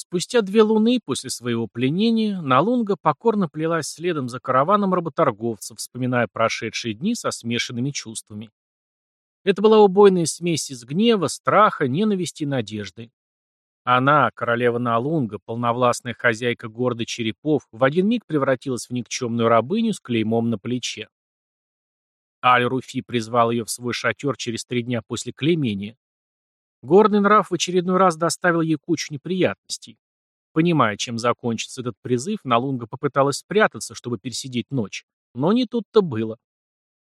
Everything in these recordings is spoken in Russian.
Спустя две луны после своего пленения Налунга покорно плелась следом за караваном работорговцев, вспоминая прошедшие дни со смешанными чувствами. Это была убойная смесь из гнева, страха, ненависти и надежды. Она, королева Налунга, полновластная хозяйка города Черепов, в один миг превратилась в никчемную рабыню с клеймом на плече. Аль-Руфи призвал ее в свой шатер через три дня после клеймения. Горный нрав в очередной раз доставил ей кучу неприятностей. Понимая, чем закончится этот призыв, Налунга попыталась спрятаться, чтобы пересидеть ночь. Но не тут-то было.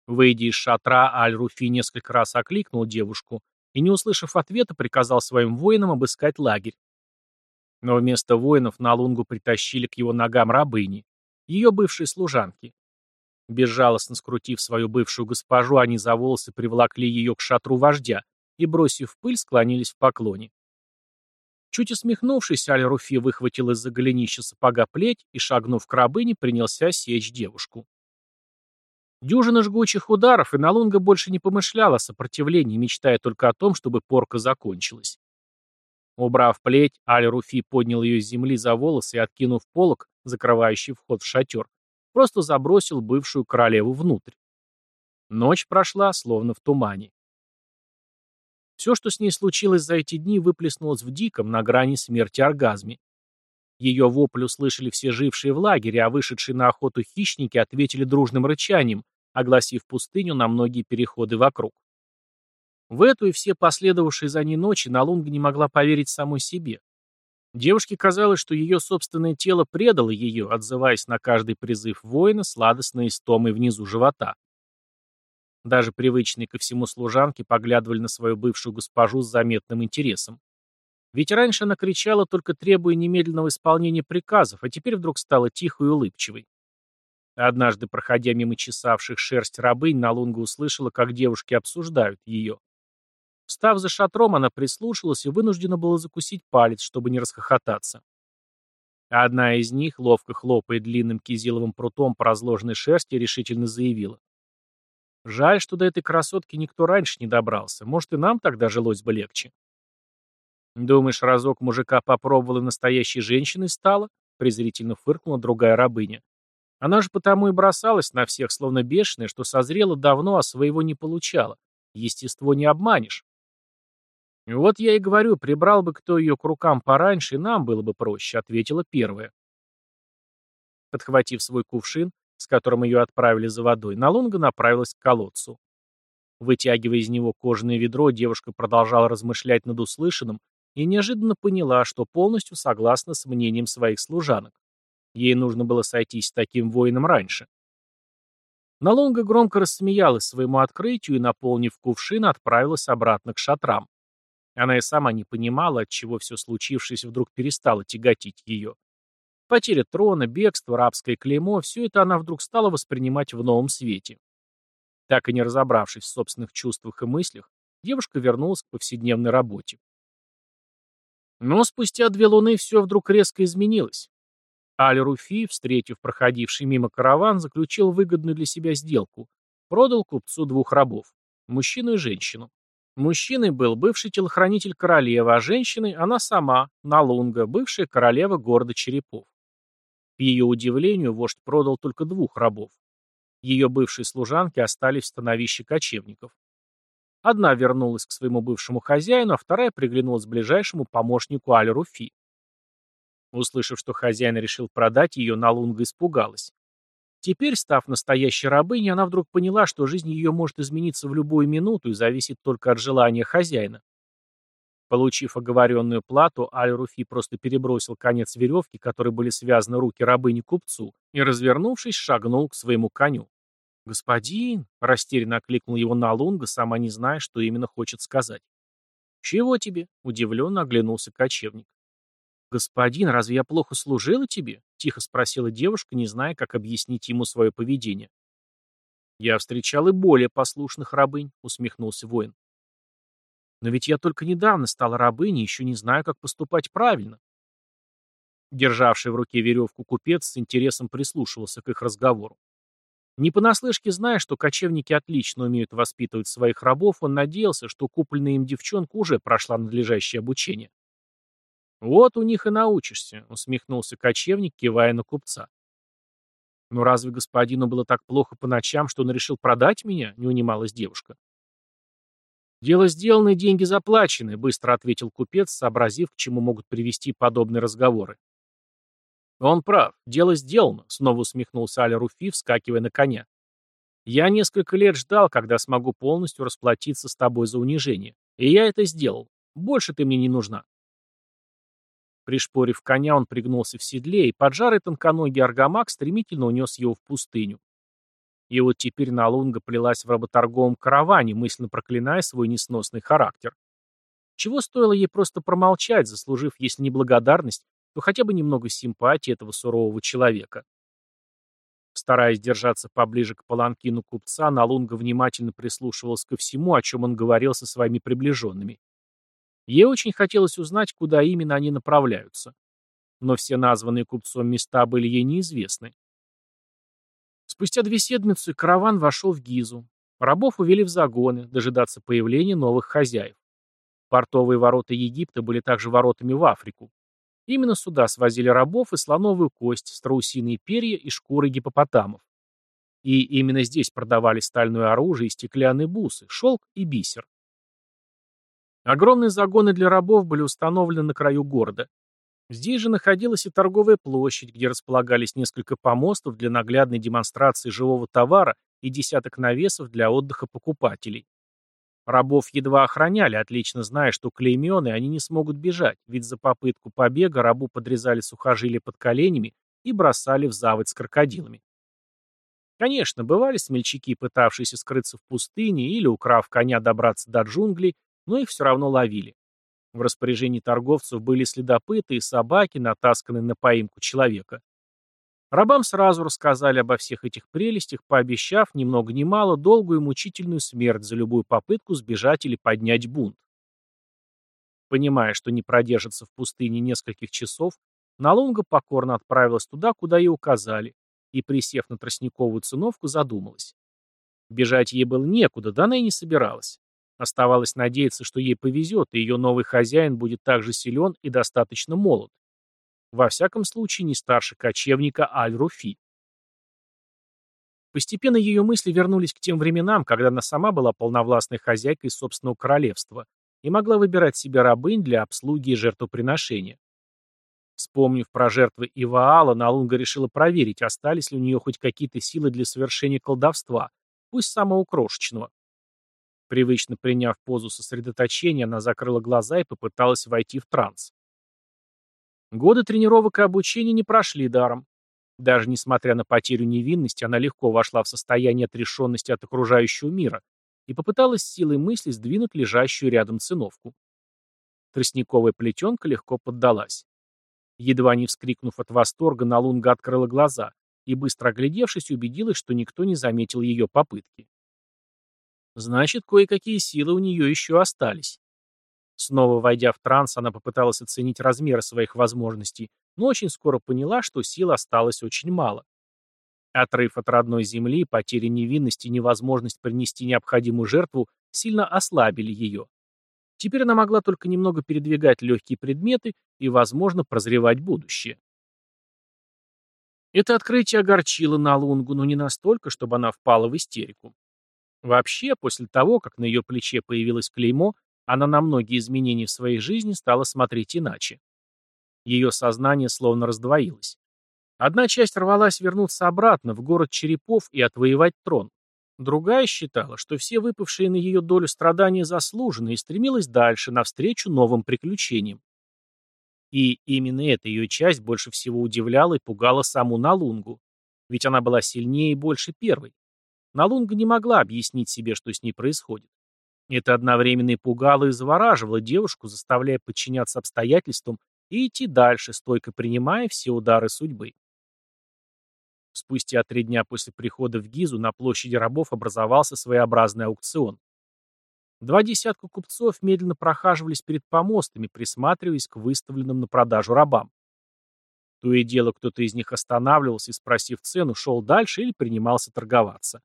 Выйдя из шатра, Аль-Руфи несколько раз окликнул девушку и, не услышав ответа, приказал своим воинам обыскать лагерь. Но вместо воинов Налунгу притащили к его ногам рабыни, ее бывшие служанки. Безжалостно скрутив свою бывшую госпожу, они за волосы приволокли ее к шатру вождя, и, бросив пыль, склонились в поклоне. Чуть усмехнувшись, Аль-Руфи выхватил из-за голенища сапога плеть и, шагнув к рабыне, принялся сечь девушку. Дюжина жгучих ударов, и Налунга больше не помышляла о сопротивлении, мечтая только о том, чтобы порка закончилась. Убрав плеть, Аль-Руфи поднял ее с земли за волосы и, откинув полог, закрывающий вход в шатер, просто забросил бывшую королеву внутрь. Ночь прошла, словно в тумане. Все, что с ней случилось за эти дни, выплеснулось в диком, на грани смерти оргазме. Ее вопль услышали все жившие в лагере, а вышедшие на охоту хищники ответили дружным рычанием, огласив пустыню на многие переходы вокруг. В эту и все последовавшие за ней ночи Налунга не могла поверить самой себе. Девушке казалось, что ее собственное тело предало ее, отзываясь на каждый призыв воина сладостной истомой внизу живота. Даже привычные ко всему служанки поглядывали на свою бывшую госпожу с заметным интересом. Ведь раньше она кричала, только требуя немедленного исполнения приказов, а теперь вдруг стала тихой и улыбчивой. Однажды, проходя мимо чесавших шерсть рабынь, Налунга услышала, как девушки обсуждают ее. Встав за шатром, она прислушалась и вынуждена была закусить палец, чтобы не расхохотаться. одна из них, ловко хлопая длинным кизиловым прутом по разложенной шерсти, решительно заявила. Жаль, что до этой красотки никто раньше не добрался. Может, и нам тогда жилось бы легче. Думаешь, разок мужика попробовала настоящей женщиной стала? Презрительно фыркнула другая рабыня. Она же потому и бросалась на всех, словно бешеная, что созрела давно, а своего не получала. Естество не обманешь. «Вот я и говорю, прибрал бы кто ее к рукам пораньше, и нам было бы проще», — ответила первая. Подхватив свой кувшин, с которым ее отправили за водой, Налунга направилась к колодцу. Вытягивая из него кожаное ведро, девушка продолжала размышлять над услышанным и неожиданно поняла, что полностью согласна с мнением своих служанок. Ей нужно было сойтись с таким воином раньше. Налунга громко рассмеялась своему открытию и, наполнив кувшин, отправилась обратно к шатрам. Она и сама не понимала, отчего все случившееся вдруг перестало тяготить ее. Потеря трона, бегство, рабское клеймо – все это она вдруг стала воспринимать в новом свете. Так и не разобравшись в собственных чувствах и мыслях, девушка вернулась к повседневной работе. Но спустя две луны все вдруг резко изменилось. Аль-Руфи, встретив проходивший мимо караван, заключил выгодную для себя сделку. Продал купцу двух рабов – мужчину и женщину. Мужчиной был бывший телохранитель королевы, а женщиной – она сама, Налунга, бывшая королева города Черепов. К ее удивлению, вождь продал только двух рабов. Ее бывшие служанки остались в становище кочевников. Одна вернулась к своему бывшему хозяину, а вторая приглянулась ближайшему помощнику Аль-Руфи. Услышав, что хозяин решил продать ее, Налунга испугалась. Теперь, став настоящей рабыней, она вдруг поняла, что жизнь ее может измениться в любую минуту и зависит только от желания хозяина. Получив оговоренную плату, Аль-Руфи просто перебросил конец веревки, которой были связаны руки рабыни купцу, и, развернувшись, шагнул к своему коню. «Господин!» — растерянно окликнул его Налунга, сама не зная, что именно хочет сказать. «Чего тебе?» — удивленно оглянулся кочевник. «Господин, разве я плохо служила тебе?» — тихо спросила девушка, не зная, как объяснить ему свое поведение. «Я встречал и более послушных рабынь», — усмехнулся воин. Но ведь я только недавно стала рабыней, еще не знаю, как поступать правильно. Державший в руке веревку купец с интересом прислушивался к их разговору. Не понаслышке зная, что кочевники отлично умеют воспитывать своих рабов, он надеялся, что купленная им девчонка уже прошла надлежащее обучение. Вот у них и научишься, усмехнулся кочевник, кивая на купца. «Но разве господину было так плохо по ночам, что он решил продать меня?» — не унималась девушка. «Дело сделано деньги заплачены», — быстро ответил купец, сообразив, к чему могут привести подобные разговоры. «Он прав. Дело сделано», — снова усмехнулся Аль-Руфи, вскакивая на коня. «Я несколько лет ждал, когда смогу полностью расплатиться с тобой за унижение. И я это сделал. Больше ты мне не нужна». Пришпорив коня, он пригнулся в седле, и поджарый тонконогий аргамак стремительно унес его в пустыню. И вот теперь Налунга плелась в работорговом караване, мысленно проклиная свой несносный характер. Чего стоило ей просто промолчать, заслужив, если не благодарность, то хотя бы немного симпатии этого сурового человека. Стараясь держаться поближе к паланкину купца, Налунга внимательно прислушивался ко всему, о чем он говорил со своими приближенными. Ей очень хотелось узнать, куда именно они направляются. Но все названные купцом места были ей неизвестны. Спустя две седмицы караван вошел в Гизу. Рабов увели в загоны, дожидаться появления новых хозяев. Портовые ворота Египта были также воротами в Африку. Именно сюда свозили рабов и слоновую кость, страусиные перья и шкуры гипопотамов. И именно здесь продавали стальное оружие и стеклянные бусы, шелк и бисер. Огромные загоны для рабов были установлены на краю города. Здесь же находилась и торговая площадь, где располагались несколько помостов для наглядной демонстрации живого товара и десяток навесов для отдыха покупателей. Рабов едва охраняли, отлично зная, что клеймены они не смогут бежать, ведь за попытку побега рабу подрезали сухожилия под коленями и бросали в заводь с крокодилами. Конечно, бывали смельчаки, пытавшиеся скрыться в пустыне или, украв коня, добраться до джунглей, но их все равно ловили. В распоряжении торговцев были следопыты и собаки, натасканные на поимку человека. Рабам сразу рассказали обо всех этих прелестях, пообещав ни много ни мало долгую и мучительную смерть за любую попытку сбежать или поднять бунт. Понимая, что не продержится в пустыне нескольких часов, Налунга покорно отправилась туда, куда ей указали, и, присев на тростниковую циновку, задумалась. Бежать ей было некуда, да она и не собиралась. Оставалось надеяться, что ей повезет, и ее новый хозяин будет также силен и достаточно молод. Во всяком случае, не старше кочевника Аль-Руфи. Постепенно ее мысли вернулись к тем временам, когда она сама была полновластной хозяйкой собственного королевства и могла выбирать себе рабынь для обслуги и жертвоприношения. Вспомнив про жертвы Иваала, Налунга решила проверить, остались ли у нее хоть какие-то силы для совершения колдовства, пусть самого крошечного. Привычно приняв позу сосредоточения, она закрыла глаза и попыталась войти в транс. Годы тренировок и обучения не прошли даром. Даже несмотря на потерю невинности, она легко вошла в состояние отрешенности от окружающего мира и попыталась силой мысли сдвинуть лежащую рядом циновку. Тростниковая плетенка легко поддалась. Едва не вскрикнув от восторга, Налунга открыла глаза и, быстро оглядевшись, убедилась, что никто не заметил ее попытки. Значит, кое-какие силы у нее еще остались. Снова войдя в транс, она попыталась оценить размеры своих возможностей, но очень скоро поняла, что сил осталось очень мало. Отрыв от родной земли, потеря невинности и невозможность принести необходимую жертву сильно ослабили ее. Теперь она могла только немного передвигать легкие предметы и, возможно, прозревать будущее. Это открытие огорчило Налунгу, но не настолько, чтобы она впала в истерику. Вообще, после того, как на ее плече появилось клеймо, она на многие изменения в своей жизни стала смотреть иначе. Ее сознание словно раздвоилось. Одна часть рвалась вернуться обратно, в город черепов и отвоевать трон. Другая считала, что все выпавшие на ее долю страдания заслужены и стремилась дальше, навстречу новым приключениям. И именно эта ее часть больше всего удивляла и пугала саму Налунгу, ведь она была сильнее и больше первой. Налунга не могла объяснить себе, что с ней происходит. Это одновременно и пугало и завораживало девушку, заставляя подчиняться обстоятельствам и идти дальше, стойко принимая все удары судьбы. Спустя три дня после прихода в Гизу на площади рабов образовался своеобразный аукцион. Два десятка купцов медленно прохаживались перед помостами, присматриваясь к выставленным на продажу рабам. То и дело кто-то из них останавливался и, спросив цену, шел дальше или принимался торговаться.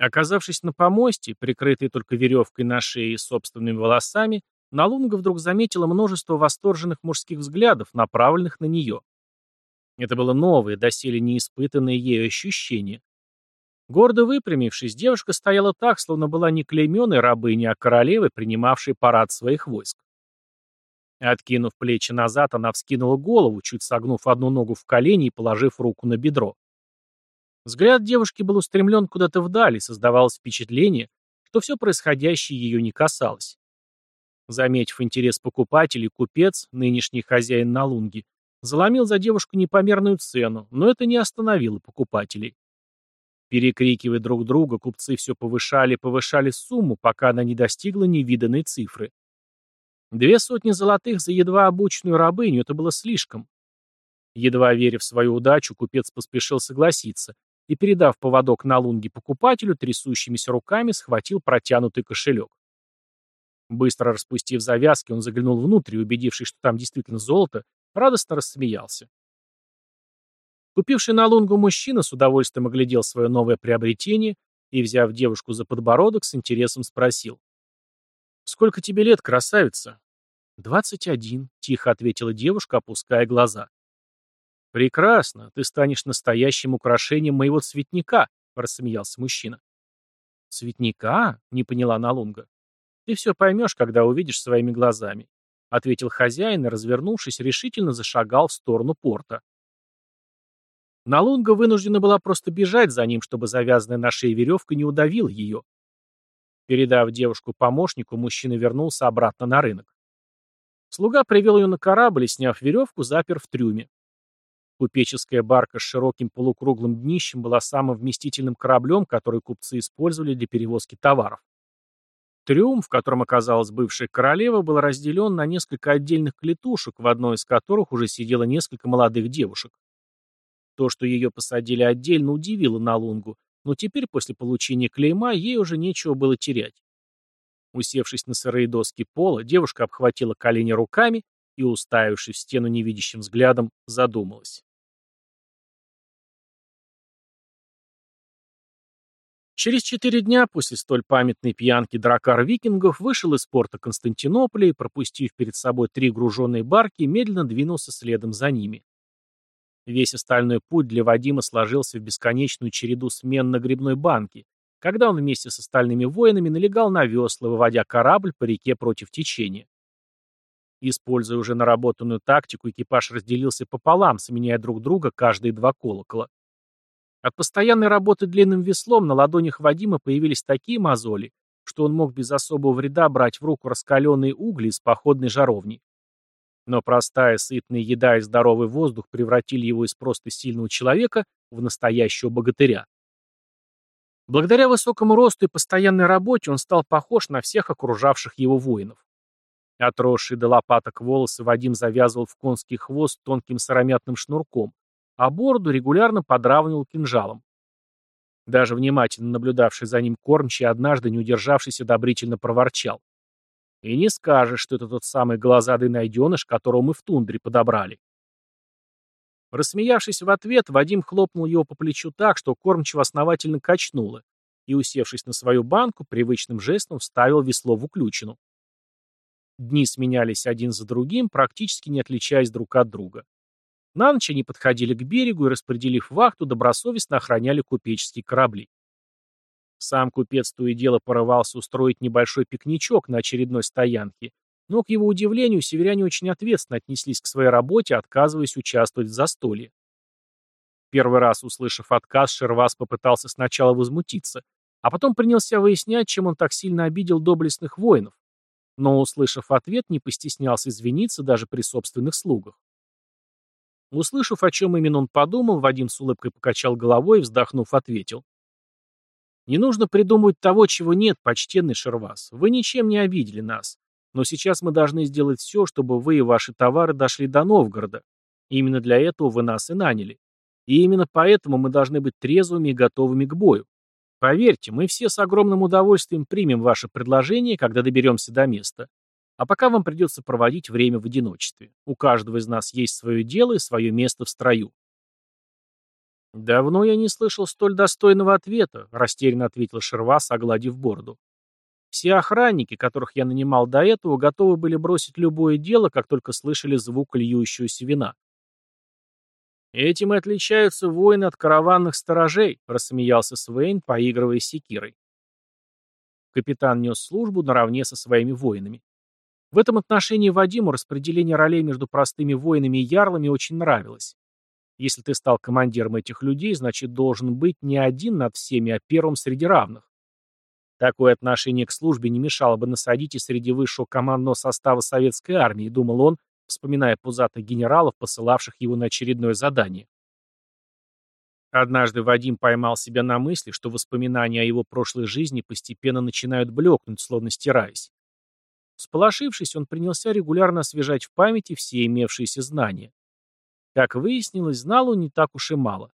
Оказавшись на помосте, прикрытый только веревкой на шее и собственными волосами, Налунга вдруг заметила множество восторженных мужских взглядов, направленных на нее. Это было новое, доселе неиспытанное ею ощущение. Гордо выпрямившись, девушка стояла так, словно была не клейменной рабыней, а королевой, принимавшей парад своих войск. Откинув плечи назад, она вскинула голову, чуть согнув одну ногу в колени и положив руку на бедро. Взгляд девушки был устремлен куда-то вдали, и создавалось впечатление, что все происходящее ее не касалось. Заметив интерес покупателей, купец, нынешний хозяин Налунги, заломил за девушку непомерную цену, но это не остановило покупателей. Перекрикивая друг друга, купцы все повышали и повышали сумму, пока она не достигла невиданной цифры. Две сотни золотых за едва обученную рабыню — это было слишком. Едва веря в свою удачу, купец поспешил согласиться и, передав поводок на лунге покупателю, трясущимися руками схватил протянутый кошелек. Быстро распустив завязки, он заглянул внутрь и, убедившись, что там действительно золото, радостно рассмеялся. Купивший на лунгу мужчина с удовольствием оглядел свое новое приобретение и, взяв девушку за подбородок, с интересом спросил. «Сколько тебе лет, красавица?» «Двадцать один», — тихо ответила девушка, опуская глаза. «Прекрасно, ты станешь настоящим украшением моего цветника», — рассмеялся мужчина. «Цветника?» — не поняла Налунга. «Ты все поймешь, когда увидишь своими глазами», — ответил хозяин и, развернувшись, решительно зашагал в сторону порта. Налунга вынуждена была просто бежать за ним, чтобы завязанная на шее веревка не удавила ее. Передав девушку помощнику, мужчина вернулся обратно на рынок. Слуга привел ее на корабль и, сняв веревку, запер в трюме. Купеческая барка с широким полукруглым днищем была самым вместительным кораблем, который купцы использовали для перевозки товаров. Трюм, в котором оказалась бывшая королева, был разделен на несколько отдельных клетушек, в одной из которых уже сидело несколько молодых девушек. То, что ее посадили отдельно, удивило Налунгу, но теперь, после получения клейма, ей уже нечего было терять. Усевшись на сырые доски пола, девушка обхватила колени руками и, уставившись в стену невидящим взглядом, задумалась. Через четыре дня после столь памятной пьянки дракар викингов вышел из порта Константинополя и, пропустив перед собой три груженные барки, медленно двинулся следом за ними. Весь остальной путь для Вадима сложился в бесконечную череду смен на грибной банке, когда он вместе с остальными воинами налегал на весла, выводя корабль по реке против течения. Используя уже наработанную тактику, экипаж разделился пополам, сменяя друг друга каждые два колокола. От постоянной работы длинным веслом на ладонях Вадима появились такие мозоли, что он мог без особого вреда брать в руку раскаленные угли из походной жаровни. Но простая сытная еда и здоровый воздух превратили его из просто сильного человека в настоящего богатыря. Благодаря высокому росту и постоянной работе он стал похож на всех окружавших его воинов. Отросшие до лопаток волосы Вадим завязывал в конский хвост тонким сыромятным шнурком, а бороду регулярно подравнивал кинжалом. Даже внимательно наблюдавший за ним кормчий однажды, не удержавшись, одобрительно проворчал. И не скажешь, что это тот самый глазадый найденыш, которого мы в тундре подобрали. Рассмеявшись в ответ, Вадим хлопнул его по плечу так, что кормчиво основательно качнуло, и, усевшись на свою банку, привычным жестом вставил весло в уключину. Дни сменялись один за другим, практически не отличаясь друг от друга. На ночь они подходили к берегу и, распределив вахту, добросовестно охраняли купеческие корабли. Сам купец то и дело порывался устроить небольшой пикничок на очередной стоянке, но, к его удивлению, северяне очень ответственно отнеслись к своей работе, отказываясь участвовать в застолье. Первый раз, услышав отказ, Шервас попытался сначала возмутиться, а потом принялся выяснять, чем он так сильно обидел доблестных воинов, но, услышав ответ, не постеснялся извиниться даже при собственных слугах. Услышав, о чем именно он подумал, Вадим с улыбкой покачал головой и, вздохнув, ответил. Не нужно придумывать того, чего нет, почтенный Шервас. Вы ничем не обидели нас. Но сейчас мы должны сделать все, чтобы вы и ваши товары дошли до Новгорода. именно для этого вы нас и наняли. И именно поэтому мы должны быть трезвыми и готовыми к бою. Поверьте, мы все с огромным удовольствием примем ваше предложение, когда доберемся до места. А пока вам придется проводить время в одиночестве. У каждого из нас есть свое дело и свое место в строю. «Давно я не слышал столь достойного ответа», — растерянно ответил Шервас, огладив бороду. Все охранники, которых я нанимал до этого, готовы были бросить любое дело, как только слышали звук льющегося вина. «Этим и отличаются воины от караванных сторожей», — рассмеялся Свейн, поигрывая секирой. Капитан нес службу наравне со своими воинами. В этом отношении Вадиму распределение ролей между простыми воинами и ярлами очень нравилось. Если ты стал командиром этих людей, значит должен быть не один над всеми, а первым среди равных. Такое отношение к службе не мешало бы насадить и среди высшего командного состава советской армии, думал он, вспоминая пузатых генералов, посылавших его на очередное задание. Однажды Вадим поймал себя на мысли, что воспоминания о его прошлой жизни постепенно начинают блекнуть, словно стираясь. Сполошившись, он принялся регулярно освежать в памяти все имевшиеся знания. Как выяснилось, знал он не так уж и мало.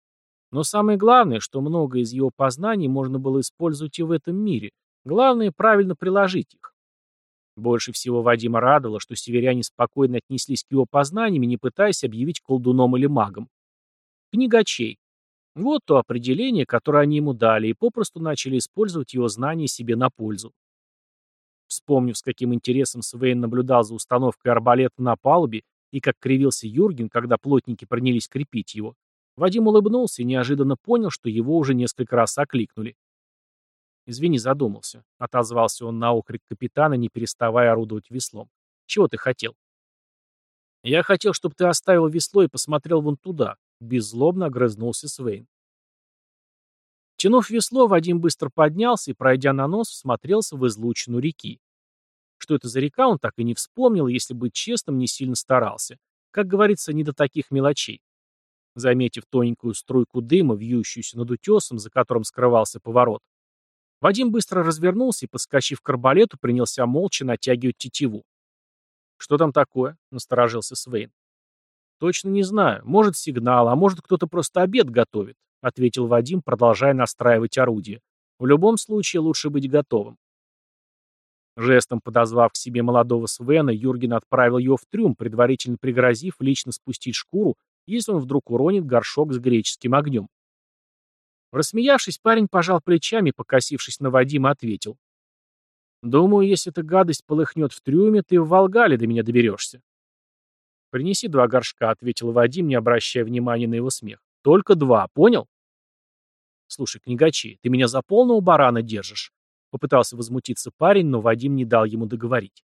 Но самое главное, что многое из его познаний можно было использовать и в этом мире. Главное – правильно приложить их. Больше всего Вадима радовало, что северяне спокойно отнеслись к его познаниям, не пытаясь объявить колдуном или магом. Книгачей. Вот то определение, которое они ему дали, и попросту начали использовать его знания себе на пользу. Вспомнив, с каким интересом Свейн наблюдал за установкой арбалета на палубе и как кривился Юрген, когда плотники принялись крепить его, Вадим улыбнулся и неожиданно понял, что его уже несколько раз окликнули. «Извини, задумался», — отозвался он на окрик капитана, не переставая орудовать веслом. «Чего ты хотел?» «Я хотел, чтобы ты оставил весло и посмотрел вон туда», — беззлобно огрызнулся Свейн. Тянув весло, Вадим быстро поднялся и, пройдя на нос, всмотрелся в излучину реки. Что это за река, он так и не вспомнил, если быть честным, не сильно старался. Как говорится, не до таких мелочей. Заметив тоненькую струйку дыма, вьющуюся над утесом, за которым скрывался поворот, Вадим быстро развернулся и, подскочив к арбалету, принялся молча натягивать тетиву. «Что там такое?» — насторожился Свейн. «Точно не знаю. Может, сигнал, а может, кто-то просто обед готовит», — ответил Вадим, продолжая настраивать орудие. «В любом случае, лучше быть готовым». Жестом подозвав к себе молодого Свена, Юрген отправил его в трюм, предварительно пригрозив лично спустить шкуру, если он вдруг уронит горшок с греческим огнем. Рассмеявшись, парень пожал плечами, покосившись на Вадима, ответил. «Думаю, если эта гадость полыхнет в трюме, ты в Волгале до меня доберешься». «Принеси два горшка», — ответил Вадим, не обращая внимания на его смех. «Только два, понял?» «Слушай, книгачи, ты меня за полного барана держишь?» Попытался возмутиться парень, но Вадим не дал ему договорить.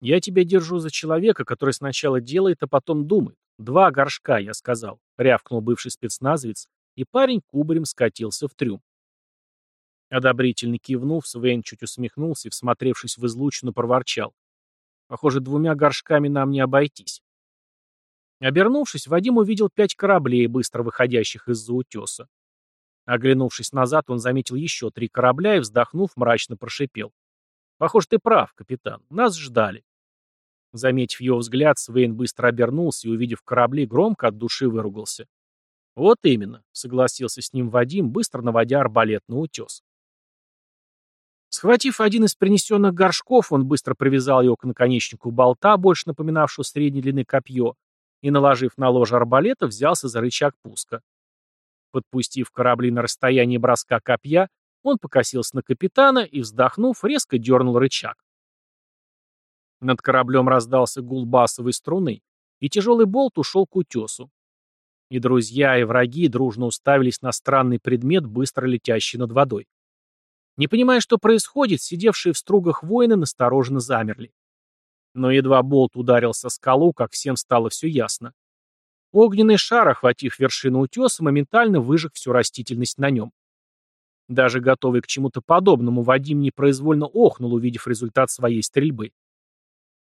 «Я тебя держу за человека, который сначала делает, а потом думает. Два горшка, я сказал», — рявкнул бывший спецназовец, и парень кубарем скатился в трюм. Одобрительно кивнув, Свен чуть усмехнулся и, всмотревшись в излучину, проворчал. «Похоже, двумя горшками нам не обойтись». Обернувшись, Вадим увидел пять кораблей, быстро выходящих из-за утеса. Оглянувшись назад, он заметил еще три корабля и, вздохнув, мрачно прошипел. «Похоже, ты прав, капитан. Нас ждали». Заметив его взгляд, Свейн быстро обернулся и, увидев корабли, громко от души выругался. «Вот именно», — согласился с ним Вадим, быстро наводя арбалет на утес. Схватив один из принесенных горшков, он быстро привязал его к наконечнику болта, больше напоминавшего средней длины копье, и, наложив на ложе арбалета, взялся за рычаг пуска. Подпустив корабли на расстояние броска копья, он покосился на капитана и, вздохнув, резко дернул рычаг. Над кораблем раздался гул басовой струны, и тяжелый болт ушел к утесу. И друзья, и враги дружно уставились на странный предмет, быстро летящий над водой. Не понимая, что происходит, сидевшие в стругах воины настороженно замерли. Но едва болт ударился о скалу, как всем стало все ясно. Огненный шар, охватив вершину утеса, моментально выжег всю растительность на нем. Даже готовый к чему-то подобному, Вадим непроизвольно охнул, увидев результат своей стрельбы.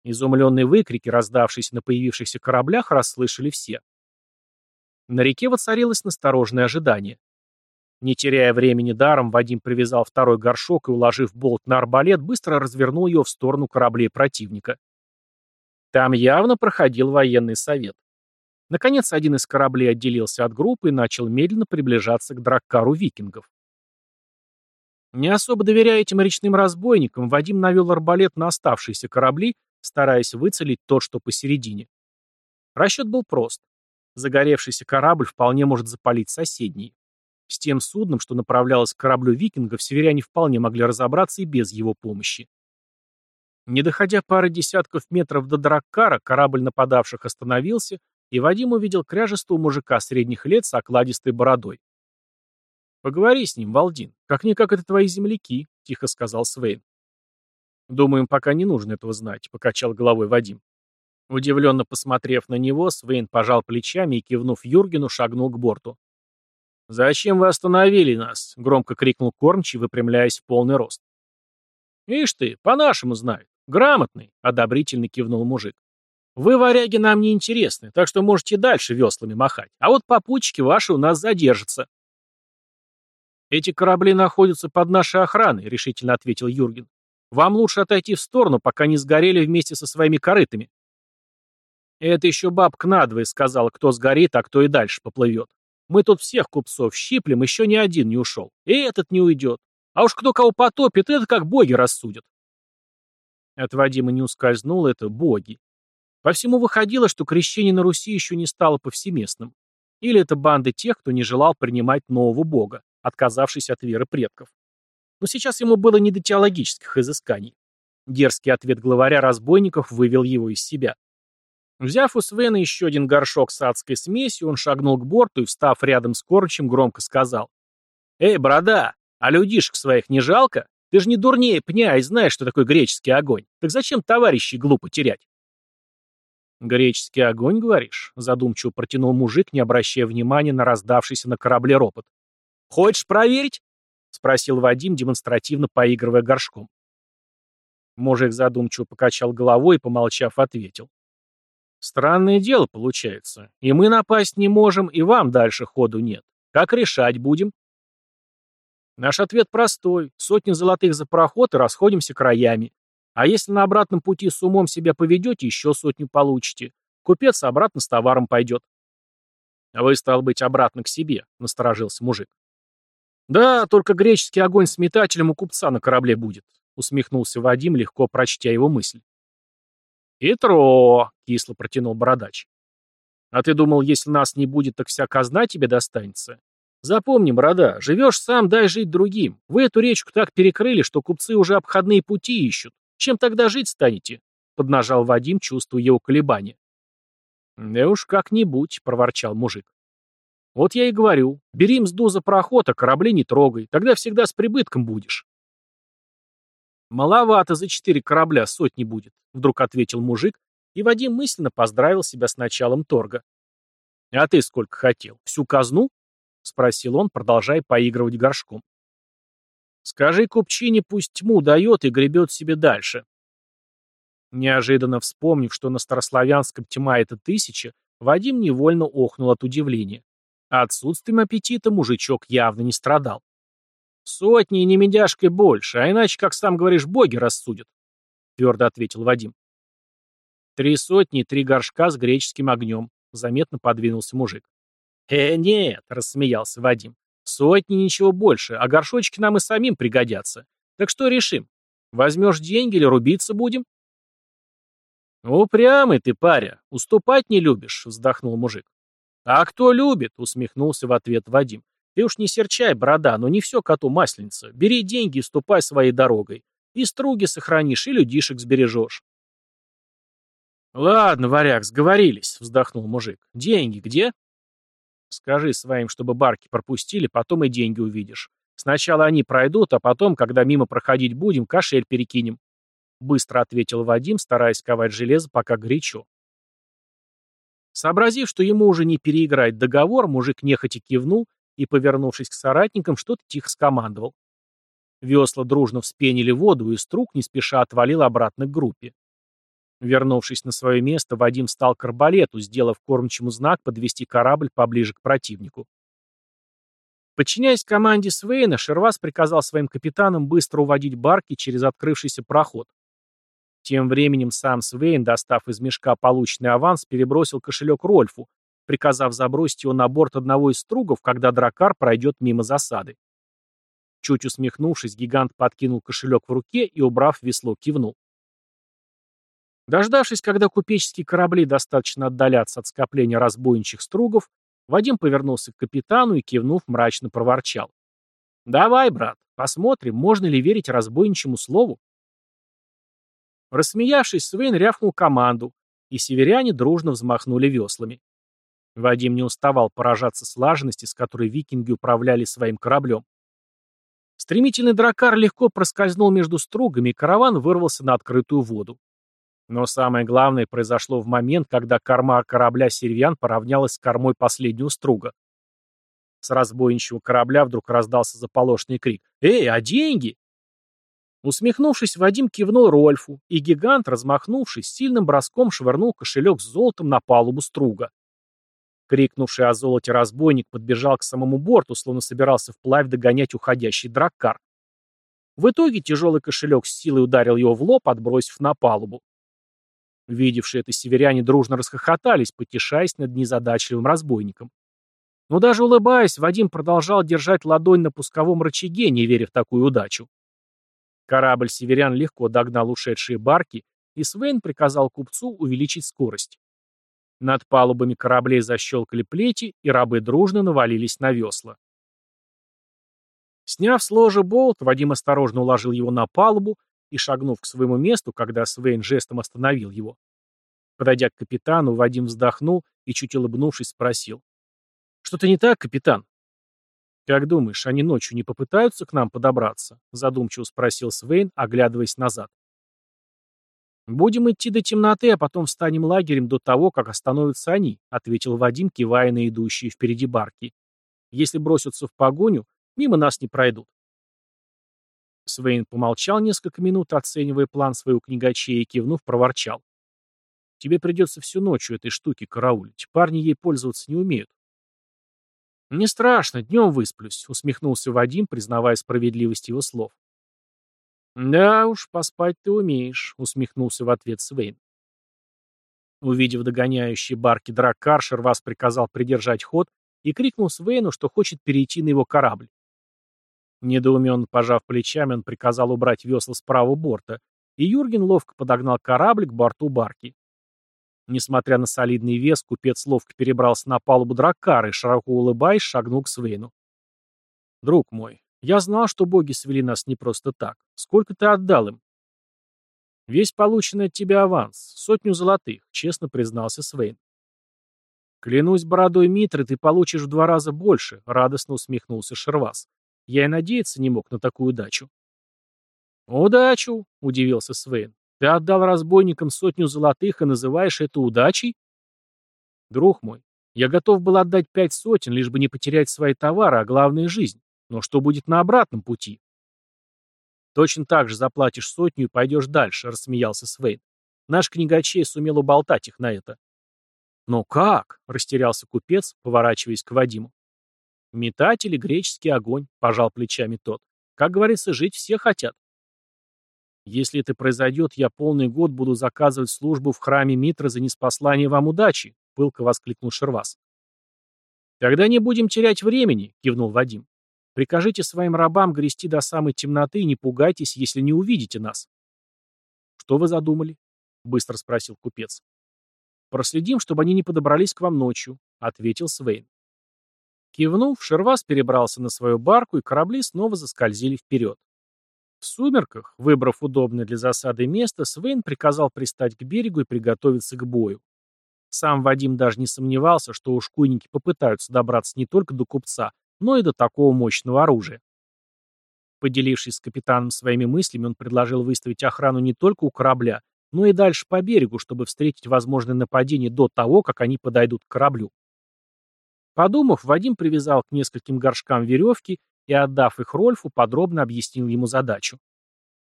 Изумленные выкрики, раздавшиеся на появившихся кораблях, расслышали все. На реке воцарилось настороженное ожидание. Не теряя времени даром, Вадим привязал второй горшок и, уложив болт на арбалет, быстро развернул его в сторону кораблей противника. Там явно проходил военный совет. Наконец, один из кораблей отделился от группы и начал медленно приближаться к драккару викингов. Не особо доверяя этим речным разбойникам, Вадим навел арбалет на оставшиеся корабли, стараясь выцелить тот, что посередине. Расчет был прост. Загоревшийся корабль вполне может запалить соседний. С тем судном, что направлялось к кораблю викингов, северяне вполне могли разобраться и без его помощи. Не доходя пары десятков метров до Драккара, корабль нападавших остановился, и Вадим увидел кряжестого мужика средних лет с окладистой бородой. «Поговори с ним, Валдин. Как-никак это твои земляки», — тихо сказал Свейн. «Думаем, пока не нужно этого знать», — покачал головой Вадим. Удивленно посмотрев на него, Свейн пожал плечами и, кивнув Юргену, шагнул к борту. «Зачем вы остановили нас?» — громко крикнул Кормчий, выпрямляясь в полный рост. «Ишь ты, по-нашему знают. Грамотный», — одобрительно кивнул мужик. «Вы, варяги, нам не интересны, так что можете дальше веслами махать, а вот попутчики ваши у нас задержатся». «Эти корабли находятся под нашей охраной», — решительно ответил Юрген. «Вам лучше отойти в сторону, пока не сгорели вместе со своими корытами». «Это еще бабка надвое сказала, кто сгорит, а кто и дальше поплывет. Мы тут всех купцов щиплем, еще ни один не ушел. И этот не уйдет. А уж кто кого потопит, это как боги рассудят». От Вадима не ускользнуло это боги. По всему выходило, что крещение на Руси еще не стало повсеместным. Или это банды тех, кто не желал принимать нового бога, отказавшись от веры предков. Но сейчас ему было не до теологических изысканий. Дерзкий ответ главаря разбойников вывел его из себя. Взяв у Свена еще один горшок с адской смесью, он шагнул к борту и, встав рядом с Корчем, громко сказал. «Эй, борода, а людишек своих не жалко? Ты же не дурнее пня и знаешь, что такое греческий огонь. Так зачем товарищей глупо терять?» «Греческий огонь, говоришь?» — задумчиво протянул мужик, не обращая внимания на раздавшийся на корабле ропот. «Хочешь проверить?» — спросил Вадим, демонстративно поигрывая горшком. Мужик задумчиво покачал головой и, помолчав, ответил. Странное дело получается. И мы напасть не можем, и вам дальше ходу нет. Как решать будем? Наш ответ простой. Сотни золотых за проход и расходимся краями. А если на обратном пути с умом себя поведете, еще сотню получите. Купец обратно с товаром пойдет. А вы, стал быть, обратно к себе, насторожился мужик. Да, только греческий огонь с метателем у купца на корабле будет, усмехнулся Вадим, легко прочтя его мысль. «Хитро!» — кисло протянул бородач. «А ты думал, если нас не будет, так вся казна тебе достанется? Запомни, борода, живешь сам, дай жить другим. Вы эту речку так перекрыли, что купцы уже обходные пути ищут. Чем тогда жить станете?» — поднажал Вадим, чувствуя его колебания. «Да уж как-нибудь», — проворчал мужик. «Вот я и говорю, бери мзду за проход, а корабли не трогай, тогда всегда с прибытком будешь». «Маловато за четыре корабля сотни будет», — вдруг ответил мужик, и Вадим мысленно поздравил себя с началом торга. «А ты сколько хотел? Всю казну?» — спросил он, продолжая поигрывать горшком. «Скажи купчине, пусть тьму дает и гребет себе дальше». Неожиданно вспомнив, что на старославянском тьма — это тысяча, Вадим невольно охнул от удивления. А отсутствием аппетита мужичок явно не страдал. «Сотни и не медяшкой больше, а иначе, как сам говоришь, боги рассудят», — твердо ответил Вадим. «Три сотни и три горшка с греческим огнем», — заметно подвинулся мужик. «Э, нет», — рассмеялся Вадим. «Сотни ничего больше, а горшочки нам и самим пригодятся. Так что решим? Возьмешь деньги или рубиться будем?» «Упрямый ты, паря, уступать не любишь», — вздохнул мужик. «А кто любит?» — усмехнулся в ответ Вадим. Ты уж не серчай, борода, но не все коту масленица. Бери деньги и ступай своей дорогой. И струги сохранишь, и людишек сбережешь. Ладно, варяг, сговорились, вздохнул мужик. Деньги где? Скажи своим, чтобы барки пропустили, потом и деньги увидишь. Сначала они пройдут, а потом, когда мимо проходить будем, кошель перекинем. Быстро ответил Вадим, стараясь ковать железо, пока горячо. Сообразив, что ему уже не переиграть договор, мужик нехотя кивнул и, повернувшись к соратникам, что-то тихо скомандовал. Весла дружно вспенили воду, и струк не спеша отвалил обратно к группе. Вернувшись на свое место, Вадим стал к арбалету, сделав кормчему знак подвести корабль поближе к противнику. Подчиняясь команде Свейна, Шервас приказал своим капитанам быстро уводить барки через открывшийся проход. Тем временем сам Свейн, достав из мешка полученный аванс, перебросил кошелек Рольфу, приказав забросить его на борт одного из стругов, когда дракар пройдет мимо засады. Чуть усмехнувшись, гигант подкинул кошелек в руке и, убрав весло, кивнул. Дождавшись, когда купеческие корабли достаточно отдалятся от скопления разбойничьих стругов, Вадим повернулся к капитану и, кивнув, мрачно проворчал. «Давай, брат, посмотрим, можно ли верить разбойничьему слову». Рассмеявшись, Свейн рявкнул команду, и северяне дружно взмахнули веслами. Вадим не уставал поражаться слаженности, с которой викинги управляли своим кораблем. Стремительный дракар легко проскользнул между стругами, и караван вырвался на открытую воду. Но самое главное произошло в момент, когда корма корабля «Сервиан» поравнялась с кормой последнего струга. С разбойничьего корабля вдруг раздался заполошный крик. «Эй, а деньги?» Усмехнувшись, Вадим кивнул Рольфу, и гигант, размахнувшись, сильным броском швырнул кошелек с золотом на палубу струга. Крикнувший о золоте разбойник подбежал к самому борту, словно собирался вплавь догонять уходящий драккар. В итоге тяжелый кошелек с силой ударил его в лоб, отбросив на палубу. Видевшие это северяне дружно расхохотались, потешаясь над незадачливым разбойником. Но даже улыбаясь, Вадим продолжал держать ладонь на пусковом рычаге, не веря в такую удачу. Корабль северян легко догнал ушедшие барки, и Свейн приказал купцу увеличить скорость. Над палубами кораблей защелкали плети, и рабы дружно навалились на весла. Сняв с ложа болт, Вадим осторожно уложил его на палубу и, шагнув к своему месту, когда Свейн жестом остановил его. Подойдя к капитану, Вадим вздохнул и, чуть улыбнувшись, спросил. «Что-то не так, капитан?» «Как думаешь, они ночью не попытаются к нам подобраться?» задумчиво спросил Свейн, оглядываясь назад. «Будем идти до темноты, а потом встанем лагерем до того, как остановятся они», ответил Вадим, кивая на идущие впереди барки. «Если бросятся в погоню, мимо нас не пройдут». Свейн помолчал несколько минут, оценивая план своего книгачея, и кивнув, проворчал. «Тебе придется всю ночь у этой штуки караулить. Парни ей пользоваться не умеют». «Не страшно, днем высплюсь», — усмехнулся Вадим, признавая справедливость его слов. «Да уж, поспать ты умеешь», — усмехнулся в ответ Свейн. Увидев догоняющие барки драккар, Шервас приказал придержать ход и крикнул Свейну, что хочет перейти на его корабль. Недоуменно пожав плечами, он приказал убрать весла с правого борта, и Юрген ловко подогнал корабль к борту барки. Несмотря на солидный вес, купец ловко перебрался на палубу драккара и, широко улыбаясь, шагнул к Свейну. «Друг мой, я знал, что боги свели нас не просто так. Сколько ты отдал им?» «Весь полученный от тебя аванс. Сотню золотых», — честно признался Свейн. «Клянусь бородой Митры, ты получишь в два раза больше», — радостно усмехнулся Шервас. Я и надеяться не мог на такую удачу. «Удачу!» — удивился Свейн. «Ты отдал разбойникам сотню золотых и называешь это удачей?» «Друг мой, я готов был отдать пять сотен, лишь бы не потерять свои товары, а главное — жизнь. Но что будет на обратном пути?» «Точно так же заплатишь сотню и пойдешь дальше», — рассмеялся Свейн. «Наш книгачей сумел уболтать их на это». «Но как?» — растерялся купец, поворачиваясь к Вадиму. «Метать или греческий огонь», — пожал плечами тот. «Как говорится, жить все хотят». «Если это произойдет, я полный год буду заказывать службу в храме Митра за неспослание вам удачи», — пылко воскликнул Шервас. «Тогда не будем терять времени», — кивнул Вадим. «Прикажите своим рабам грести до самой темноты и не пугайтесь, если не увидите нас». «Что вы задумали?» — быстро спросил купец. «Проследим, чтобы они не подобрались к вам ночью», — ответил Свейн. Кивнув, Шервас перебрался на свою барку, и корабли снова заскользили вперед. В сумерках, выбрав удобное для засады место, Свейн приказал пристать к берегу и приготовиться к бою. Сам Вадим даже не сомневался, что ушкуйники попытаются добраться не только до купца, но и до такого мощного оружия. Поделившись с капитаном своими мыслями, он предложил выставить охрану не только у корабля, но и дальше по берегу, чтобы встретить возможное нападение до того, как они подойдут к кораблю. Подумав, Вадим привязал к нескольким горшкам веревки и, отдав их Рольфу, подробно объяснил ему задачу.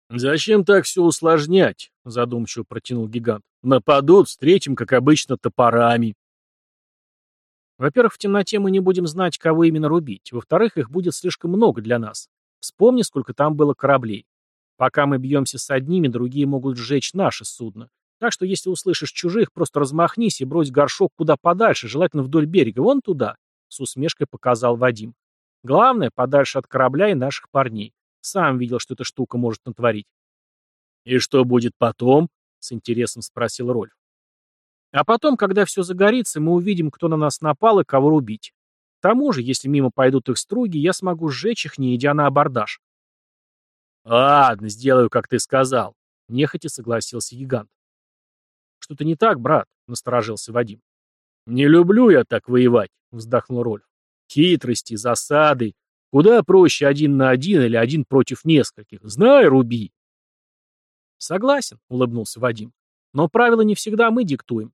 «Зачем так все усложнять?» — задумчиво протянул гигант. «Нападут, встретим, как обычно, топорами». Во-первых, в темноте мы не будем знать, кого именно рубить. Во-вторых, их будет слишком много для нас. Вспомни, сколько там было кораблей. Пока мы бьемся с одними, другие могут сжечь наше судно. Так что если услышишь чужих, просто размахнись и брось горшок куда подальше, желательно вдоль берега, вон туда, — с усмешкой показал Вадим. Главное, подальше от корабля и наших парней. Сам видел, что эта штука может натворить. «И что будет потом?» — с интересом спросил Рольф. А потом, когда все загорится, мы увидим, кто на нас напал и кого рубить. К тому же, если мимо пойдут их струги, я смогу сжечь их, не идя на абордаж. «Ладно, сделаю, как ты сказал», — нехотя согласился гигант. «Что-то не так, брат», — насторожился Вадим. «Не люблю я так воевать», — вздохнул Рольф. «Хитрости, засады. Куда проще один на один или один против нескольких. Знай, руби». «Согласен», — улыбнулся Вадим. «Но правила не всегда мы диктуем.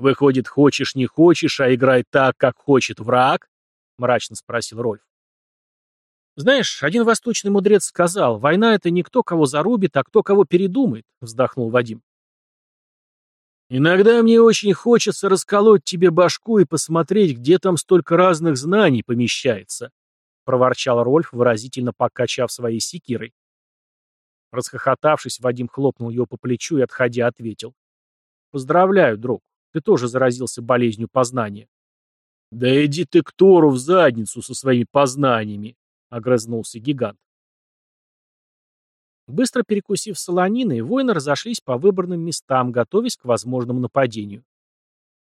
«Выходит, хочешь, не хочешь, а играй так, как хочет враг?» — мрачно спросил Рольф. «Знаешь, один восточный мудрец сказал, война — это не кто кого зарубит, а кто кого передумает», — вздохнул Вадим. «Иногда мне очень хочется расколоть тебе башку и посмотреть, где там столько разных знаний помещается», — проворчал Рольф, выразительно покачав своей секирой. Расхохотавшись, Вадим хлопнул его по плечу и, отходя, ответил. «Поздравляю, друг. Ты тоже заразился болезнью познания. Да иди ты к Тору в задницу со своими познаниями, огрызнулся гигант. Быстро перекусив солониной, воины разошлись по выбранным местам, готовясь к возможному нападению.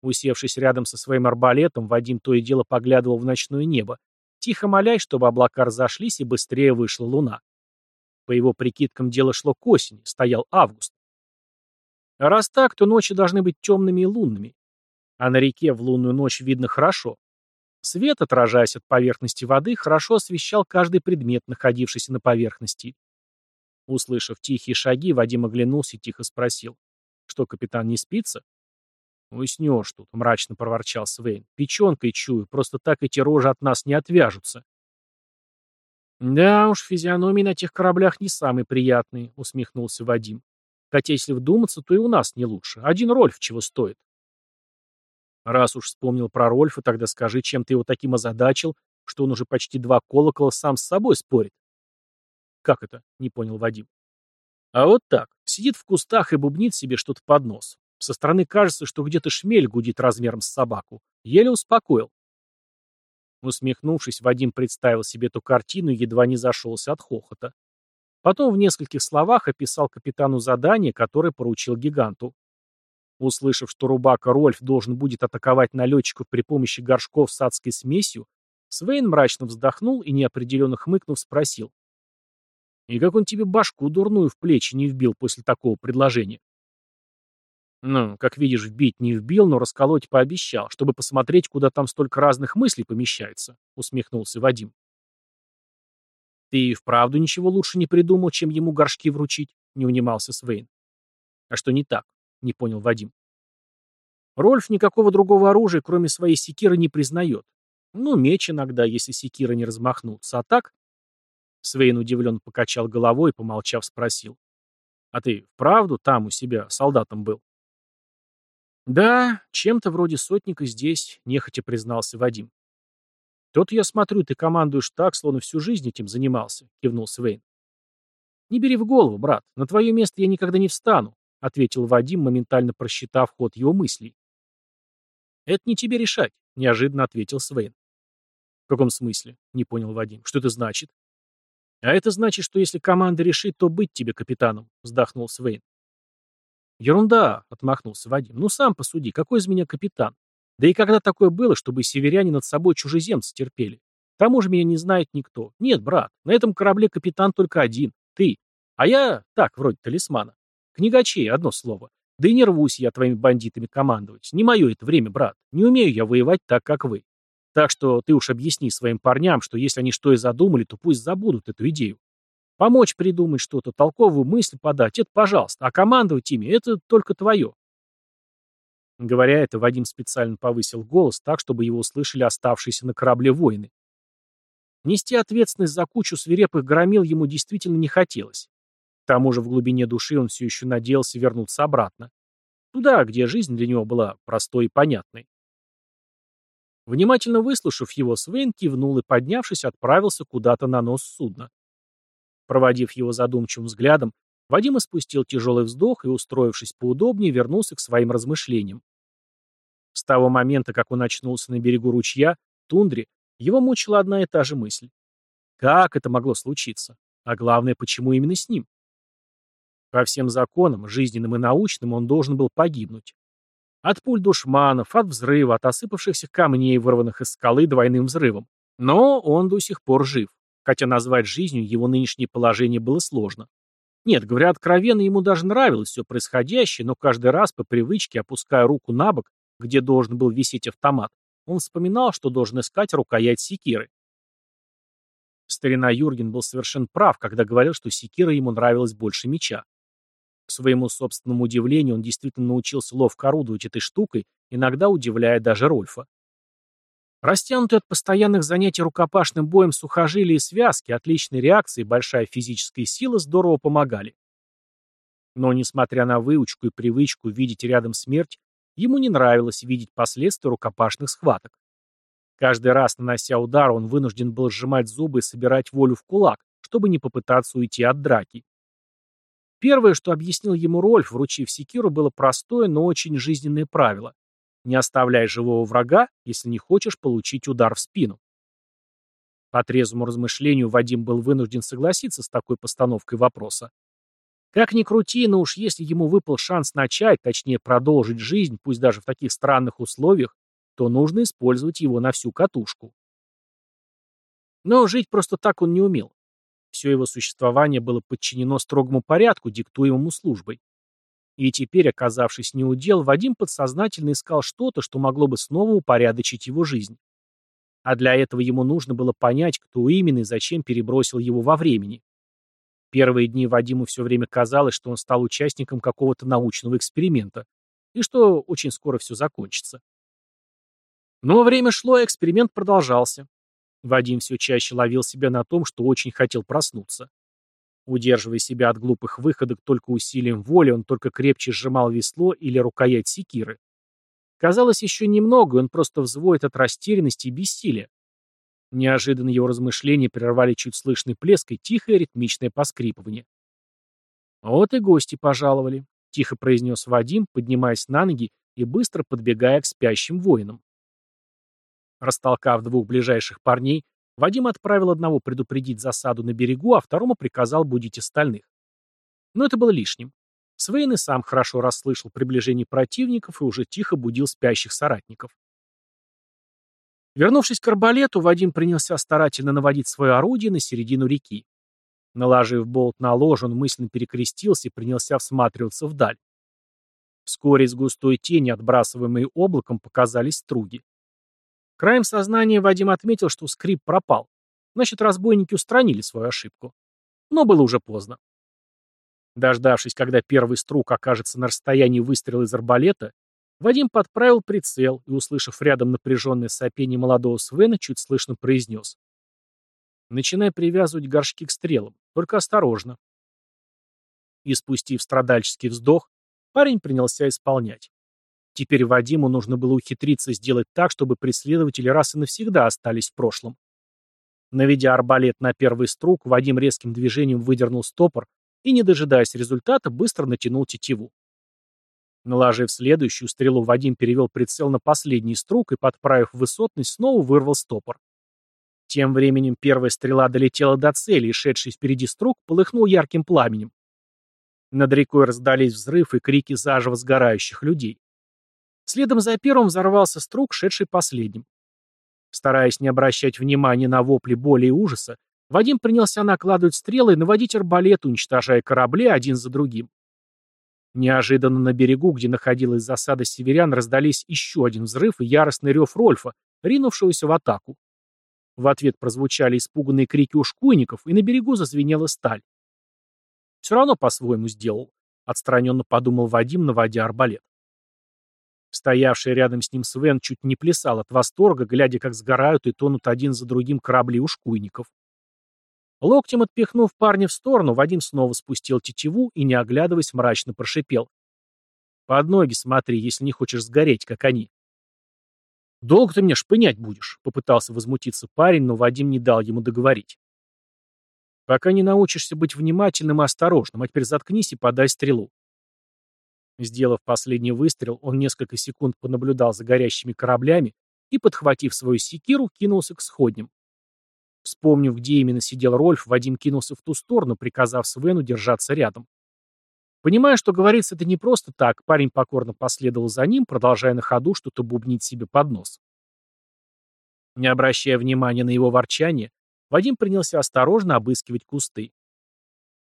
Усевшись рядом со своим арбалетом, Вадим то и дело поглядывал в ночное небо, тихо молясь, чтобы облака разошлись и быстрее вышла луна. По его прикидкам дело шло к осени, стоял август. А раз так, то ночи должны быть темными и лунными. А на реке в лунную ночь видно хорошо. Свет, отражаясь от поверхности воды, хорошо освещал каждый предмет, находившийся на поверхности. Услышав тихие шаги, Вадим оглянулся и тихо спросил. «Что, капитан, не спится?» «Уснешь тут», — мрачно проворчал Свейн. «Печенкой чую, просто так эти рожи от нас не отвяжутся». «Да уж, физиономии на тех кораблях не самые приятные», — усмехнулся Вадим. Хотя, если вдуматься, то и у нас не лучше. Один Рольф чего стоит. Раз уж вспомнил про Рольфа, тогда скажи, чем ты его таким озадачил, что он уже почти два колокола сам с собой спорит. Как это? Не понял Вадим. А вот так. Сидит в кустах и бубнит себе что-то под нос. Со стороны кажется, что где-то шмель гудит размером с собаку. Еле успокоил. Усмехнувшись, Вадим представил себе эту картину и едва не зашелся от хохота. Потом в нескольких словах описал капитану задание, которое поручил гиганту. Услышав, что рубака Рольф должен будет атаковать налетчиков при помощи горшков с адской смесью, Свейн мрачно вздохнул и, неопределенно хмыкнув, спросил. «И как он тебе башку дурную в плечи не вбил после такого предложения?» «Ну, как видишь, вбить не вбил, но расколоть пообещал, чтобы посмотреть, куда там столько разных мыслей помещается», — усмехнулся Вадим. «Ты и вправду ничего лучше не придумал, чем ему горшки вручить?» — не унимался Свейн. «А что не так?» — не понял Вадим. Рольф никакого другого оружия, кроме своей секиры, не признает. Ну, меч иногда, если секира не размахнуться. А так? Свейн удивленно покачал головой и, помолчав, спросил. «А ты вправду там у себя солдатом был?» «Да, чем-то вроде сотника здесь», — нехотя признался Вадим. «Тот я смотрю, ты командуешь так, словно всю жизнь этим занимался», — кивнул Свейн. «Не бери в голову, брат. На твое место я никогда не встану», — ответил Вадим, моментально просчитав ход его мыслей. «Это не тебе решать», — неожиданно ответил Свейн. «В каком смысле?» — не понял Вадим. «Что это значит?» «А это значит, что если команда решит, то быть тебе капитаном», — вздохнул Свейн. «Ерунда», — отмахнулся Вадим. «Ну сам посуди, какой из меня капитан? Да и когда такое было, чтобы северяне над собой чужеземцы терпели? К тому же меня не знает никто. Нет, брат, на этом корабле капитан только один. Ты. А я, так, вроде талисмана. Книгачей, одно слово. Да и не рвусь я твоими бандитами командовать. Не мое это время, брат. Не умею я воевать так, как вы. Так что ты уж объясни своим парням, что если они что и задумали, то пусть забудут эту идею. Помочь придумать что-то, толковую мысль подать, это пожалуйста. А командовать ими, это только твое. Говоря это, Вадим специально повысил голос так, чтобы его услышали оставшиеся на корабле воины. Нести ответственность за кучу свирепых громил ему действительно не хотелось. К тому же в глубине души он все еще надеялся вернуться обратно. Туда, где жизнь для него была простой и понятной. Внимательно выслушав его, Свейн кивнул и, поднявшись, отправился куда-то на нос судна. Проводив его задумчивым взглядом, Вадим испустил тяжелый вздох и, устроившись поудобнее, вернулся к своим размышлениям. С того момента, как он очнулся на берегу ручья, тундре, его мучила одна и та же мысль. Как это могло случиться? А главное, почему именно с ним? По всем законам, жизненным и научным, он должен был погибнуть. От пуль душманов, от взрыва, от осыпавшихся камней, вырванных из скалы двойным взрывом. Но он до сих пор жив, хотя назвать жизнью его нынешнее положение было сложно. Нет, говоря откровенно, ему даже нравилось все происходящее, но каждый раз по привычке, опуская руку на бок, где должен был висеть автомат, он вспоминал, что должен искать рукоять секиры. Старина Юрген был совершенно прав, когда говорил, что секира ему нравилась больше меча. К своему собственному удивлению, он действительно научился ловко орудовать этой штукой, иногда удивляя даже Рольфа. Растянутые от постоянных занятий рукопашным боем сухожилия и связки, отличные реакции большая физическая сила здорово помогали. Но, несмотря на выучку и привычку видеть рядом смерть, ему не нравилось видеть последствия рукопашных схваток. Каждый раз, нанося удар, он вынужден был сжимать зубы и собирать волю в кулак, чтобы не попытаться уйти от драки. Первое, что объяснил ему Рольф, вручив секиру, было простое, но очень жизненное правило. Не оставляй живого врага, если не хочешь получить удар в спину. По трезвому размышлению Вадим был вынужден согласиться с такой постановкой вопроса. Как ни крути, но уж если ему выпал шанс начать, точнее продолжить жизнь, пусть даже в таких странных условиях, то нужно использовать его на всю катушку. Но жить просто так он не умел. Все его существование было подчинено строгому порядку, диктуемому службой. И теперь, оказавшись неудел, Вадим подсознательно искал что-то, что могло бы снова упорядочить его жизнь. А для этого ему нужно было понять, кто именно и зачем перебросил его во времени. Первые дни Вадиму все время казалось, что он стал участником какого-то научного эксперимента, и что очень скоро все закончится. Но время шло, и эксперимент продолжался. Вадим все чаще ловил себя на том, что очень хотел проснуться. Удерживая себя от глупых выходок только усилием воли, он только крепче сжимал весло или рукоять секиры. Казалось, еще немного, он просто взвоет от растерянности и бессилия. Неожиданно его размышления прервали чуть слышный плеск и тихое ритмичное поскрипывание. «Вот и гости пожаловали», — тихо произнес Вадим, поднимаясь на ноги и быстро подбегая к спящим воинам. Растолкав двух ближайших парней, Вадим отправил одного предупредить засаду на берегу, а второму приказал будить остальных. Но это было лишним. Свейн и сам хорошо расслышал приближение противников и уже тихо будил спящих соратников. Вернувшись к арбалету, Вадим принялся старательно наводить свое орудие на середину реки. Наложив болт на ложь, он мысленно перекрестился и принялся всматриваться вдаль. Вскоре из густой тени, отбрасываемой облаком, показались струги. Краем сознания Вадим отметил, что скрип пропал. Значит, разбойники устранили свою ошибку. Но было уже поздно. Дождавшись, когда первый струк окажется на расстоянии выстрела из арбалета, Вадим подправил прицел и, услышав рядом напряженное сопение молодого Свена, чуть слышно произнес. «Начинай привязывать горшки к стрелам, только осторожно». И спустив страдальческий вздох, парень принялся исполнять. Теперь Вадиму нужно было ухитриться сделать так, чтобы преследователи раз и навсегда остались в прошлом. Наведя арбалет на первый струк, Вадим резким движением выдернул стопор и, не дожидаясь результата, быстро натянул тетиву. Наложив следующую стрелу, Вадим перевел прицел на последний струк и, подправив высотность, снова вырвал стопор. Тем временем первая стрела долетела до цели, и шедший впереди струк полыхнул ярким пламенем. Над рекой раздались взрыв и крики заживо сгорающих людей. Следом за первым взорвался струк, шедший последним. Стараясь не обращать внимания на вопли боли и ужаса, Вадим принялся накладывать стрелы и наводить арбалет, уничтожая корабли один за другим. Неожиданно на берегу, где находилась засада северян, раздались еще один взрыв и яростный рев Рольфа, ринувшегося в атаку. В ответ прозвучали испуганные крики ушкуйников, и на берегу зазвенела сталь. Все равно по-своему сделал, отстраненно подумал Вадим, наводя арбалет. Стоявший рядом с ним Свен чуть не плясал от восторга, глядя, как сгорают и тонут один за другим корабли ушкуйников. Локтем отпихнув парня в сторону, Вадим снова спустил тетиву и, не оглядываясь, мрачно прошипел. «Под ноги смотри, если не хочешь сгореть, как они». «Долго ты меня шпынять будешь?» — попытался возмутиться парень, но Вадим не дал ему договорить. «Пока не научишься быть внимательным и осторожным, а теперь заткнись и подай стрелу. Сделав последний выстрел, он несколько секунд понаблюдал за горящими кораблями и, подхватив свою секиру, кинулся к сходням. Вспомнив, где именно сидел Рольф, Вадим кинулся в ту сторону, приказав Свену держаться рядом. Понимая, что говорится это не просто так, парень покорно последовал за ним, продолжая на ходу что-то бубнить себе под нос. Не обращая внимания на его ворчание, Вадим принялся осторожно обыскивать кусты.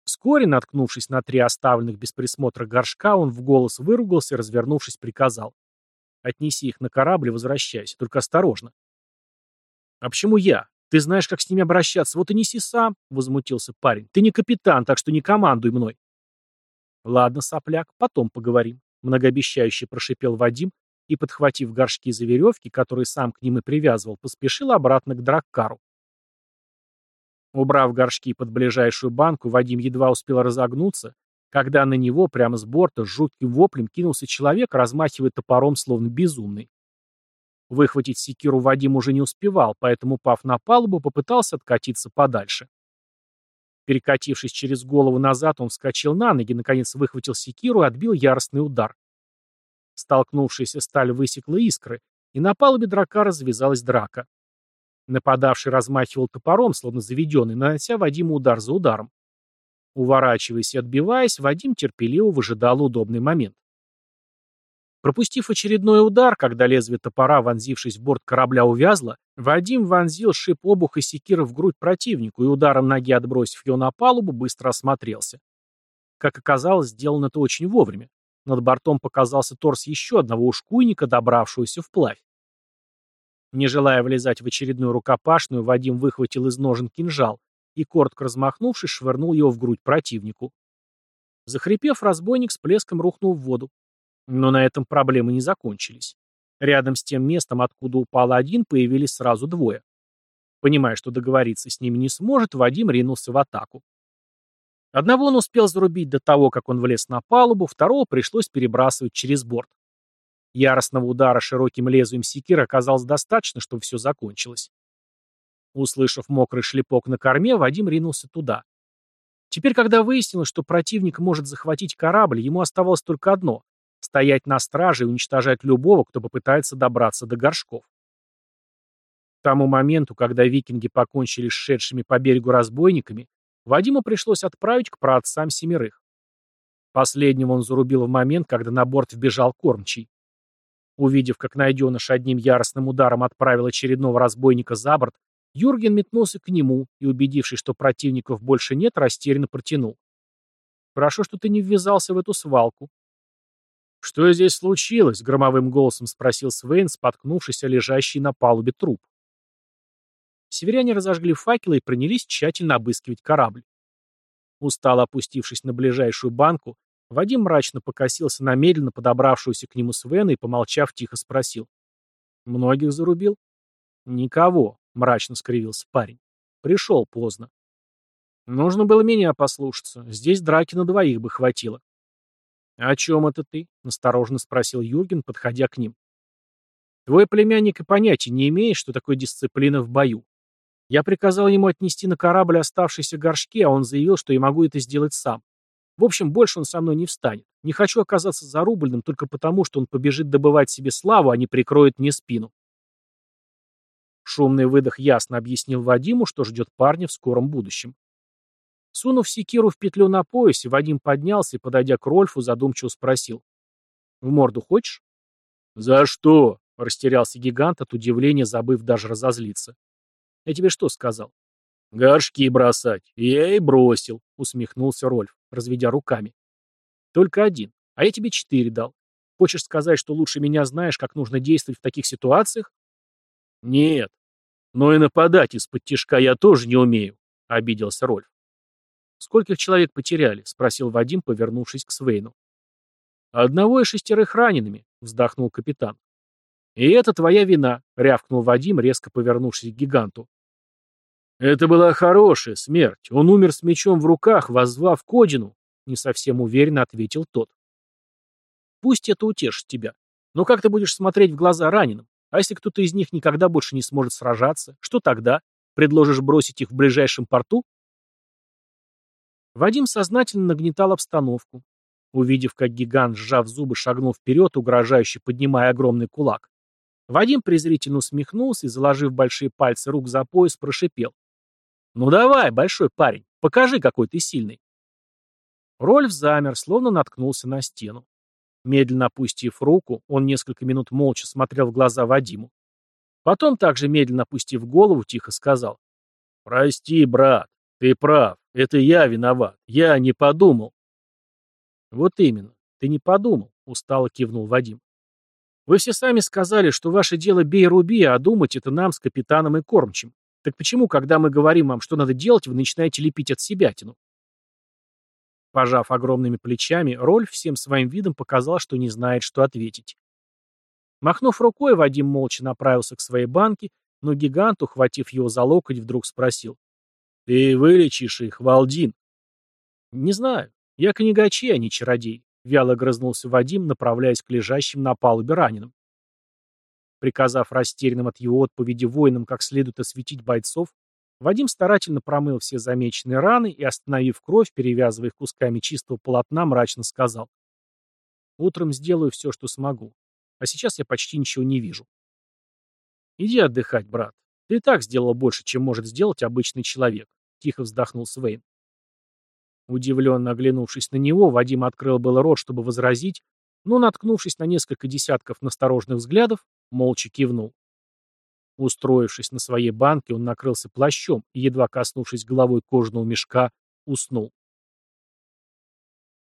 Вскоре, наткнувшись на три оставленных без присмотра горшка, он в голос выругался и, развернувшись, приказал. «Отнеси их на корабль и возвращайся, только осторожно». «А почему я? Ты знаешь, как с ними обращаться, вот и неси сам», — возмутился парень. «Ты не капитан, так что не командуй мной». «Ладно, сопляк, потом поговорим», — многообещающе прошипел Вадим и, подхватив горшки за веревки, которые сам к ним и привязывал, поспешил обратно к Драккару. Убрав горшки под ближайшую банку, Вадим едва успел разогнуться, когда на него прямо с борта с жутким воплем кинулся человек, размахивая топором, словно безумный. Выхватить секиру Вадим уже не успевал, поэтому, упав на палубу, попытался откатиться подальше. Перекатившись через голову назад, он вскочил на ноги, наконец выхватил секиру и отбил яростный удар. Столкнувшаяся сталь высекла искры, и на палубе драка развязалась драка. Нападавший размахивал топором, словно заведенный, нанося Вадиму удар за ударом. Уворачиваясь и отбиваясь, Вадим терпеливо выжидал удобный момент. Пропустив очередной удар, когда лезвие топора, вонзившись в борт корабля, увязло, Вадим вонзил шип обуха секиры в грудь противнику и ударом ноги отбросив ее на палубу, быстро осмотрелся. Как оказалось, сделано это очень вовремя. Над бортом показался торс еще одного ушкуйника, добравшегося вплавь. Не желая влезать в очередную рукопашную, Вадим выхватил из ножен кинжал и, коротко размахнувшись, швырнул его в грудь противнику. Захрипев, разбойник с плеском рухнул в воду. Но на этом проблемы не закончились. Рядом с тем местом, откуда упал один, появились сразу двое. Понимая, что договориться с ними не сможет, Вадим ринулся в атаку. Одного он успел зарубить до того, как он влез на палубу, второго пришлось перебрасывать через борт. Яростного удара широким лезвием секиры оказалось достаточно, чтобы все закончилось. Услышав мокрый шлепок на корме, Вадим ринулся туда. Теперь, когда выяснилось, что противник может захватить корабль, ему оставалось только одно — стоять на страже и уничтожать любого, кто попытается добраться до горшков. К тому моменту, когда викинги покончили с шедшими по берегу разбойниками, Вадиму пришлось отправить к праотцам семерых. Последнего он зарубил в момент, когда на борт вбежал кормчий. Увидев, как найденыш одним яростным ударом отправил очередного разбойника за борт, Юрген метнулся к нему и, убедившись, что противников больше нет, растерянно протянул. «Хорошо, что ты не ввязался в эту свалку». «Что здесь случилось?» — громовым голосом спросил Свейн, споткнувшись о лежащий на палубе труп. Северяне разожгли факелы и принялись тщательно обыскивать корабль. Устало опустившись на ближайшую банку, Вадим мрачно покосился на медленно подобравшуюся к нему Свена и, помолчав, тихо спросил. «Многих зарубил?» «Никого», — мрачно скривился парень. «Пришел поздно». «Нужно было меня послушаться. Здесь драки на двоих бы хватило». «О чем это ты?» — настороженно спросил Юрген, подходя к ним. «Твой племянник и понятия не имеет, что такое дисциплина в бою. Я приказал ему отнести на корабль оставшиеся горшки, а он заявил, что я могу это сделать сам. В общем, больше он со мной не встанет. Не хочу оказаться зарубленным только потому, что он побежит добывать себе славу, а не прикроет мне спину. Шумный выдох ясно объяснил Вадиму, что ждет парня в скором будущем. Сунув секиру в петлю на поясе, Вадим поднялся и, подойдя к Рольфу, задумчиво спросил. «В морду хочешь?» «За что?» — растерялся гигант от удивления, забыв даже разозлиться. «Я тебе что сказал?» «Горшки бросать. Я и бросил», — усмехнулся Рольф, разведя руками. «Только один. А я тебе четыре дал. Хочешь сказать, что лучше меня знаешь, как нужно действовать в таких ситуациях?» «Нет. Но и нападать из-под тишка я тоже не умею», — обиделся Рольф. «Скольких человек потеряли?» — спросил Вадим, повернувшись к Свейну. «Одного и шестерых ранеными», — вздохнул капитан. «И это твоя вина», — рявкнул Вадим, резко повернувшись к гиганту. Это была хорошая смерть. Он умер с мечом в руках, воззвав к Одину, не совсем уверенно ответил тот. Пусть это утешит тебя. Но как ты будешь смотреть в глаза раненым? А если кто-то из них никогда больше не сможет сражаться, что тогда? Предложишь бросить их в ближайшем порту? Вадим сознательно нагнетал обстановку. Увидев, как гигант, сжав зубы, шагнул вперед, угрожающе поднимая огромный кулак, Вадим презрительно усмехнулся и, заложив большие пальцы рук за пояс, прошипел. «Ну давай, большой парень, покажи, какой ты сильный». Рольф замер, словно наткнулся на стену. Медленно опустив руку, он несколько минут молча смотрел в глаза Вадиму. Потом, также медленно опустив голову, тихо сказал. «Прости, брат, ты прав, это я виноват, я не подумал». «Вот именно, ты не подумал», — устало кивнул Вадим. «Вы все сами сказали, что ваше дело бей-руби, а думать это нам с капитаном и кормчим. Так почему, когда мы говорим вам, что надо делать, вы начинаете лепить от себятину?» Пожав огромными плечами, Рольф всем своим видом показал, что не знает, что ответить. Махнув рукой, Вадим молча направился к своей банке, но гигант, ухватив его за локоть, вдруг спросил. «Ты вылечишь их, Валдин?» «Не знаю. Я книгачей, а не чародей», — вяло грызнулся Вадим, направляясь к лежащим на палубе раненым. Приказав растерянным от его отповеди воинам как следует осветить бойцов, Вадим старательно промыл все замеченные раны и, остановив кровь, перевязывая их кусками чистого полотна, мрачно сказал. «Утром сделаю все, что смогу. А сейчас я почти ничего не вижу». «Иди отдыхать, брат. Ты и так сделал больше, чем может сделать обычный человек», — тихо вздохнул Свейн. Удивленно оглянувшись на него, Вадим открыл было рот, чтобы возразить, но, наткнувшись на несколько десятков настороженных взглядов, молча кивнул. Устроившись на своей банке, он накрылся плащом и, едва коснувшись головой кожаного мешка, уснул.